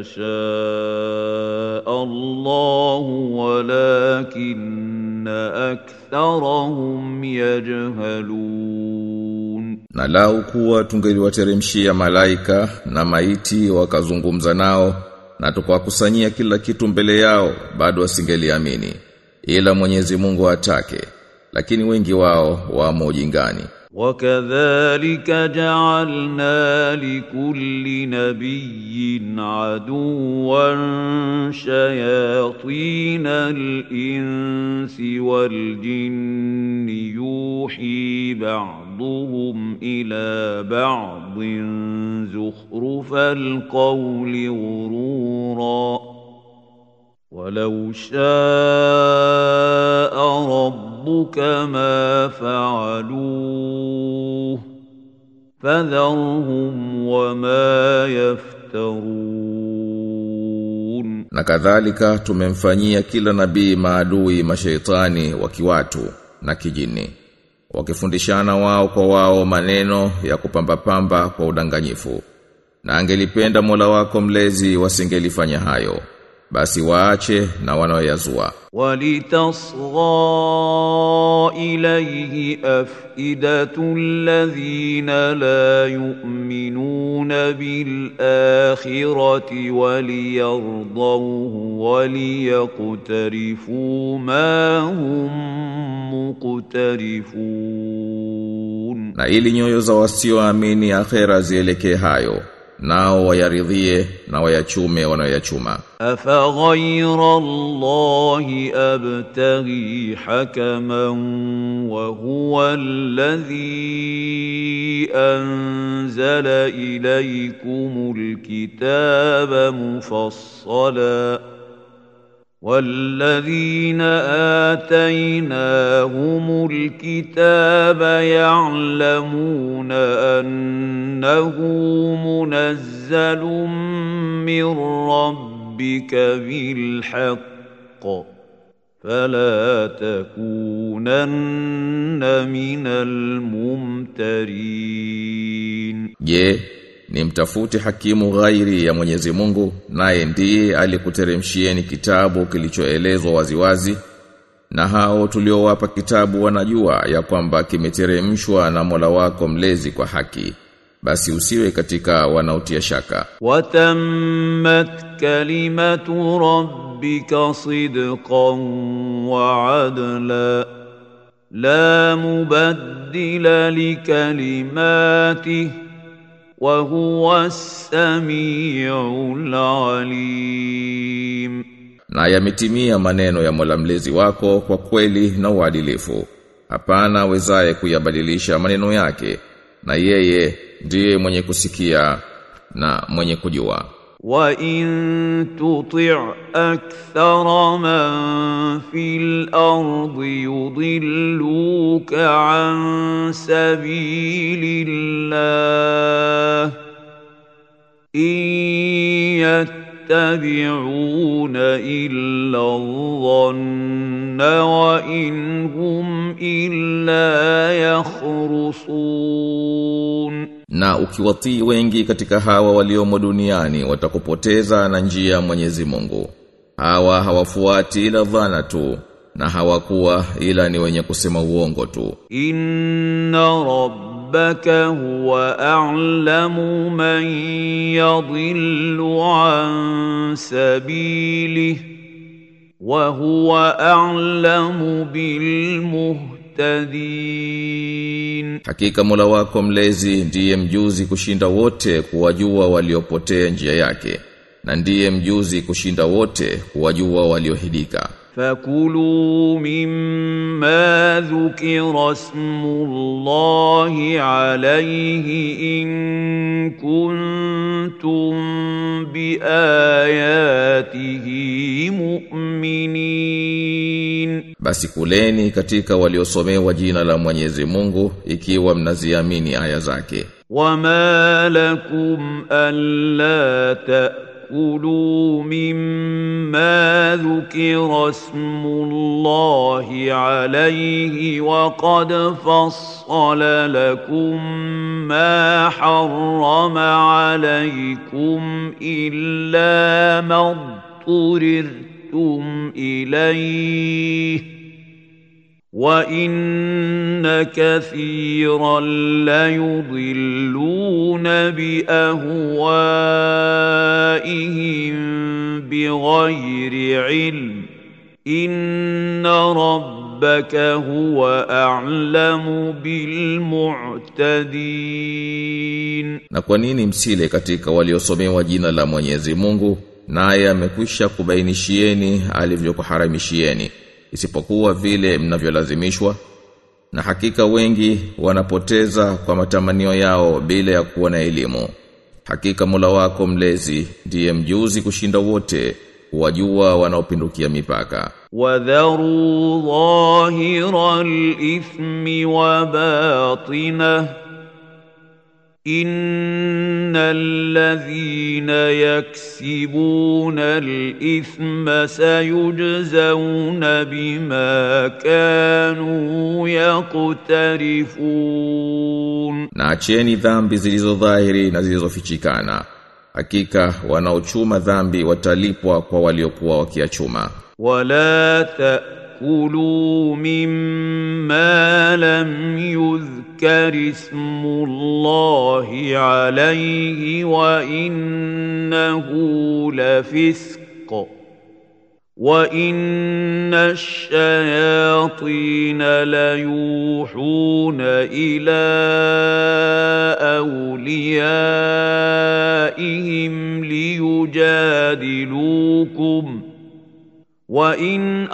يشاء الله ولكن أكثرهم يجهلون Na lau kuwa tungeliwateremshia malaika na maiti wakazungumza nao na tukawakusanyia kila kitu mbele yao bado wasingeliamini ila Mwenyezi Mungu atake lakini wengi wao wamo ujingani وكذلك جعلنا لكل نبي عدوا شياطين الإنس والجن يوحي بعضهم إلى بعض زخرف القول غرورا ولو شاء ربك ما فعلوه فذرهم وما يفترون. Na kadhalika tumemfanyia kila nabii maadui mashaitani wakiwatu na kijini wakifundishana wao kwa wao maneno ya kupambapamba kwa udanganyifu. Na angelipenda Mola wako mlezi wasingelifanya hayo basi waache na wanaoyazua. Walitasgha ilayhi afidatu alladhina la yu'minuna bil akhirati waliyardahu waliyaqtarifu ma hum muqtarifun. Na ili nyoyo za wasioamini akhera zielekee hayo nao wayaridhie na wayachume wanayoyachuma أفغير الله أبتغي حكما وهو الذي أنزل إليكم الكتاب مفصلا والذين آتيناهم الكتاب يعلمون أنه منزل من ربك بالحق فلا تكونن من الممترين Je, ni mtafute hakimu ghairi ya Mwenyezi Mungu naye ndiye alikuteremshieni kitabu kilichoelezwa waziwazi na hao tuliowapa kitabu wanajua ya kwamba kimeteremshwa na Mola wako mlezi kwa haki. Basi usiwe katika wanaotia shaka. Watammat kalimatu rabbika sidqan wa adla la mubaddila likalimatihi wa huwa samiul alim, na yametimia maneno ya Mola mlezi wako kwa kweli na uadilifu, hapana wezaye kuyabadilisha maneno yake, na yeye ndiye mwenye kusikia na mwenye kujua. وإن تطع أكثر من في الأرض يضلوك عن سبيل الله إن يتبعون إلا الظن وإن هم إلا يخرصون na ukiwatii wengi katika hawa waliomo duniani watakupoteza na njia ya Mwenyezi Mungu hawa hawafuati ila dhana tu na hawakuwa ila ni wenye kusema uongo tu rabbaka huwa a'lamu man yadhillu an sabilihi wa huwa a'lamu bil muhtadin, hakika Mola wako mlezi ndiye mjuzi kushinda wote kuwajua waliopotea njia yake na ndiye mjuzi kushinda wote kuwajua waliohidika. فكلوا مما ذكر اسم الله عليه إن كنتم بآياته مؤمنين Basi kuleni katika waliosomewa jina la Mwenyezi Mungu ikiwa mnaziamini aya zake. وما لكم ألا تأكلوا مما ذكر اسم الله عليه وقد فصل لكم ما حرم عليكم إلا ما اضطررتم إليه وان كثيرا ليضلون باهوائهم بغير علم ان ربك هو اعلم بالمعتدين Na kwa nini msile katika waliosomewa jina la Mwenyezi Mungu naye amekwisha kubainishieni alivyokuharamishieni isipokuwa vile mnavyolazimishwa na hakika wengi wanapoteza kwa matamanio yao bila ya kuwa na elimu. Hakika mula wako mlezi ndiye mjuzi kushinda wote wajua wanaopindukia mipaka. Wadharu dhahiral ithmi wa batinah ان الذين يكسبون الاثم سيجزون بما كانوا يقترفون ناتشيني ذنبي زيزو ظاهري نزيزو فيشيكانا حقيقة وناوچوما ذنبي وتاليبوا kwa waliokuwa wakiachuma. ولا تأ تأكلوا مما لم يذكر اسم الله عليه وإنه لفسق وإن الشياطين ليوحون إلى أوليائهم ليجادلوكم وإن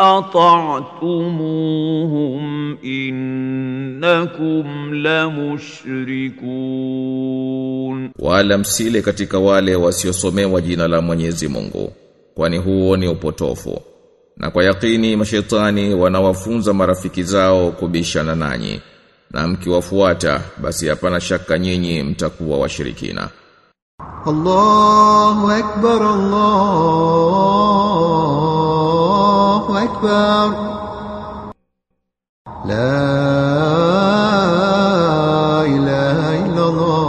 أطعتموهم إنكم لمشركون wala msile katika wale wasiosomewa jina la Mwenyezi Mungu kwani huo ni upotofu na kwa yakini mashetani wanawafunza marafiki zao kubishana nanyi na mkiwafuata basi hapana shaka nyinyi mtakuwa washirikina الله أكبر الله أكبر لا إله إلا الله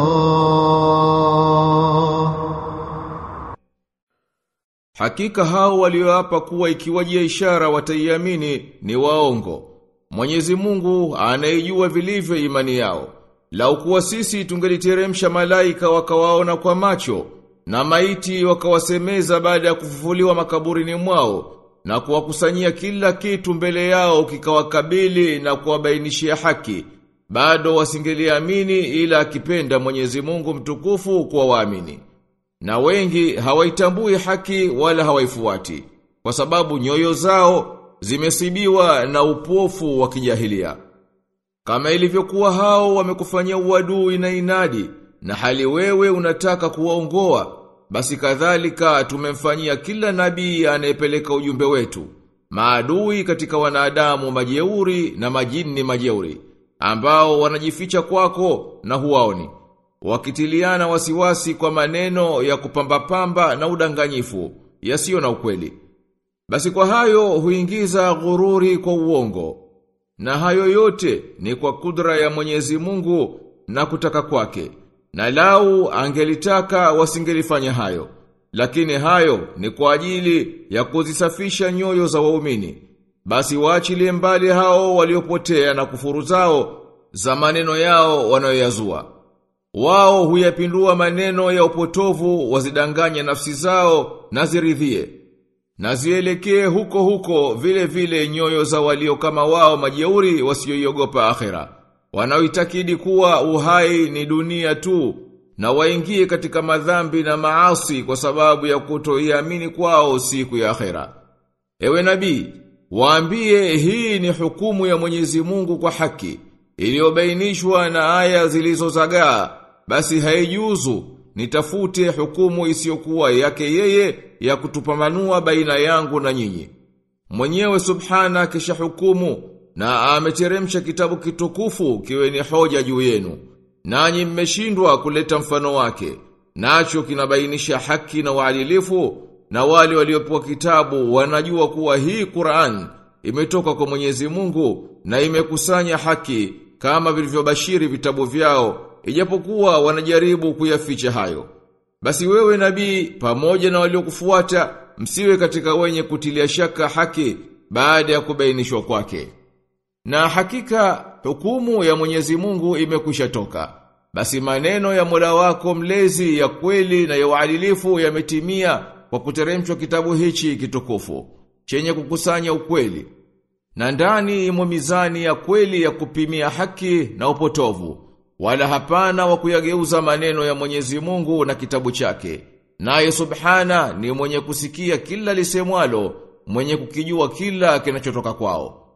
Hakika hao walioapa kuwa ikiwajia ishara wataiamini ni waongo. Mwenyezi Mungu anayejua vilivyo imani yao. Lau kuwa sisi tungeliteremsha malaika wakawaona kwa macho na maiti wakawasemeza baada ya kufufuliwa makaburini mwao na kuwakusanyia kila kitu mbele yao kikawakabili na kuwabainishia haki bado wasingeliamini ila akipenda Mwenyezi Mungu mtukufu kwa waamini. Na wengi hawaitambui haki wala hawaifuati kwa sababu nyoyo zao zimesibiwa na upofu wa kijahilia. Kama ilivyokuwa hao wamekufanyia uadui na inadi na hali wewe unataka kuwaongoa basi kadhalika tumemfanyia kila nabii anayepeleka ujumbe wetu maadui katika wanadamu majeuri na majini majeuri ambao wanajificha kwako na huwaoni wakitiliana wasiwasi kwa maneno ya kupamba-pamba na udanganyifu yasiyo na ukweli basi kwa hayo huingiza ghururi kwa uongo na hayo yote ni kwa kudra ya Mwenyezi Mungu na kutaka kwake. Na lau angelitaka wasingelifanya hayo. Lakini hayo ni kwa ajili ya kuzisafisha nyoyo za waumini. Basi waachilie mbali hao waliopotea na kufuru zao za maneno yao wanayoyazua. Wao huyapindua maneno ya upotovu wazidanganye nafsi zao na ziridhie. Na zielekee huko huko vile vile nyoyo za walio kama wao majeuri wasioiogopa akhera. Wanaoitakidi kuwa uhai ni dunia tu na waingie katika madhambi na maasi kwa sababu ya kutoiamini kwao siku ya akhera. Ewe nabii, waambie hii ni hukumu ya Mwenyezi Mungu kwa haki iliyobainishwa na aya zilizozagaa basi haijuzu nitafute hukumu isiyokuwa yake yeye ya kutupamanua baina yangu na nyinyi mwenyewe subhana kisha hukumu na ameteremsha kitabu kitukufu kiwe ni hoja juu yenu. Nanyi mmeshindwa kuleta mfano wake. Nacho kinabainisha haki na uadilifu na wale waliopewa kitabu wanajua kuwa hii Qur'an imetoka kwa Mwenyezi Mungu na imekusanya haki kama vilivyobashiri vitabu vyao ijapokuwa wanajaribu kuyaficha hayo. Basi wewe nabii pamoja na waliokufuata msiwe katika wenye kutilia shaka haki baada ya kubainishwa kwake na hakika hukumu ya Mwenyezi Mungu imekwisha toka. Basi maneno ya Mola wako mlezi ya kweli na ya uadilifu yametimia kwa kuteremshwa kitabu hichi kitukufu chenye kukusanya ukweli. Na ndani imo mizani ya kweli ya kupimia haki na upotovu wala hapana wa kuyageuza maneno ya Mwenyezi Mungu na kitabu chake. Naye subhana ni mwenye kusikia kila lisemwalo mwenye kukijua kila kinachotoka kwao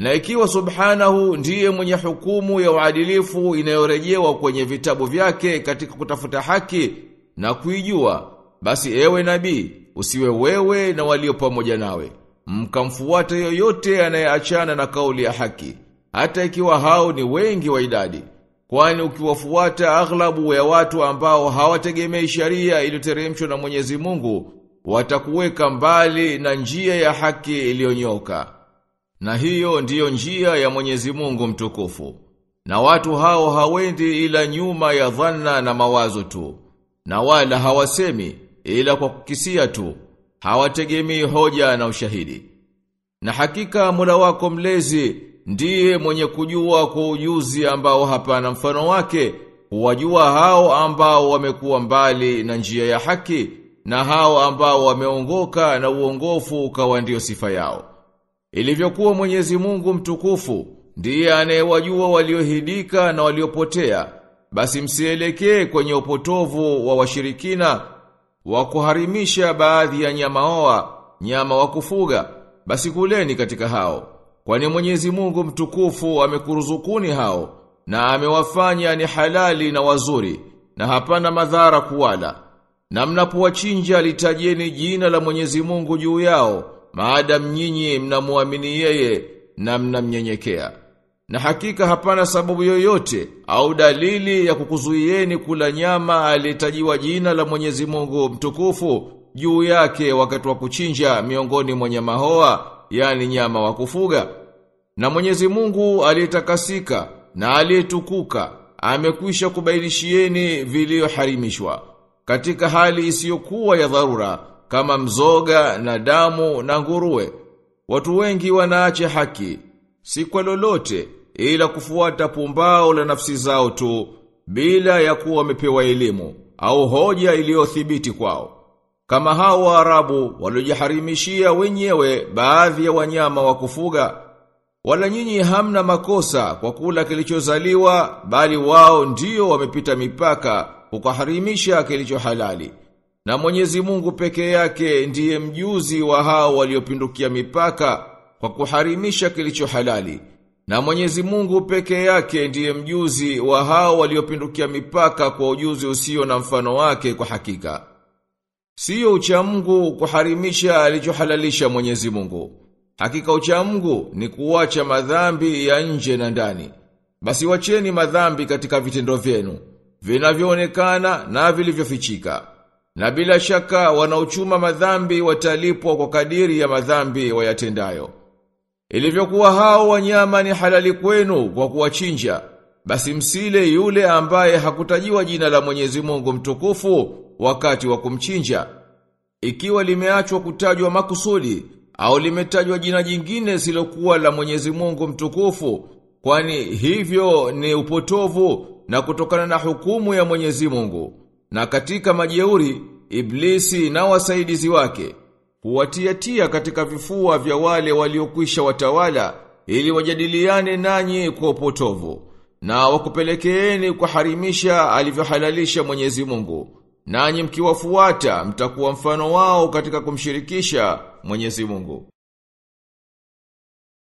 na ikiwa subhanahu ndiye mwenye hukumu ya uadilifu inayorejewa kwenye vitabu vyake katika kutafuta haki na kuijua, basi ewe nabii, usiwe wewe na walio pamoja nawe. Mkamfuata yoyote anayeachana na kauli ya haki, hata ikiwa hao ni wengi wa idadi. Kwani ukiwafuata aghlabu ya watu ambao hawategemei sharia iliyoteremshwa na Mwenyezi Mungu, watakuweka mbali na njia ya haki iliyonyoka. Na hiyo ndiyo njia ya Mwenyezi Mungu mtukufu. Na watu hao hawendi ila nyuma ya dhanna na mawazo tu. Na wala hawasemi ila kwa kukisia tu. Hawategemei hoja na ushahidi. Na hakika Mola wako mlezi ndiye mwenye kujua kwa ujuzi ambao hapana mfano wake, huwajua hao ambao wamekuwa mbali na njia ya haki na hao ambao wameongoka na uongofu ukawa ndio sifa yao. Ilivyokuwa Mwenyezi Mungu mtukufu ndiye anayewajua waliohidika na waliopotea, basi msielekee kwenye upotovu wa washirikina wa kuharimisha baadhi ya nyama oa, nyama wa kufuga, basi kuleni katika hao. Kwani Mwenyezi Mungu mtukufu amekuruzukuni hao na amewafanya ni halali na wazuri na hapana madhara kuwala. Na mnapowachinja litajeni jina la Mwenyezi Mungu juu yao maadam nyinyi mnamuamini yeye na mnamnyenyekea. Na hakika hapana sababu yoyote au dalili ya kukuzuieni kula nyama aliyetajiwa jina la Mwenyezi Mungu mtukufu juu yake wakati wa kuchinja miongoni mwa nyama hoa, yani nyama wa kufuga. Na Mwenyezi Mungu aliyetakasika na aliyetukuka amekwisha kubainishieni vilivyoharimishwa katika hali isiyokuwa ya dharura kama mzoga na damu na nguruwe. Watu wengi wanaache haki, si kwa lolote ila kufuata pumbao la nafsi zao tu bila ya kuwa wamepewa elimu au hoja iliyothibiti kwao. Kama hao Waarabu waliojiharimishia wenyewe baadhi ya wanyama wa kufuga, wala nyinyi hamna makosa kwa kula kilichozaliwa, bali wao ndio wamepita mipaka kukaharimisha kilicho halali. Na Mwenyezi Mungu peke yake ndiye mjuzi wa hao waliopindukia mipaka kwa kuharimisha kilicho halali. Na Mwenyezi Mungu peke yake ndiye mjuzi wa hao waliopindukia mipaka kwa ujuzi usio na mfano wake kwa hakika. Sio ucha Mungu kuharimisha alichohalalisha Mwenyezi Mungu. Hakika ucha Mungu ni kuwacha madhambi ya nje na ndani. Basi wacheni madhambi katika vitendo vyenu, vinavyoonekana na vilivyofichika. Na bila shaka wanaochuma madhambi watalipwa kwa kadiri ya madhambi wayatendayo. Ilivyokuwa hao wanyama ni halali kwenu kwa kuwachinja, basi msile yule ambaye hakutajiwa jina la Mwenyezi Mungu mtukufu wakati wa kumchinja. Ikiwa limeachwa kutajwa makusudi au limetajwa jina jingine silokuwa la Mwenyezi Mungu mtukufu, kwani hivyo ni upotovu na kutokana na hukumu ya Mwenyezi Mungu. Na katika majeuri, Iblisi na wasaidizi wake, huwatiatia katika vifua vya wale waliokwisha watawala, ili wajadiliane nanyi kwa upotovu, na wakupelekeeni kuharimisha alivyohalalisha Mwenyezi Mungu. Nanyi mkiwafuata, mtakuwa mfano wao katika kumshirikisha Mwenyezi Mungu.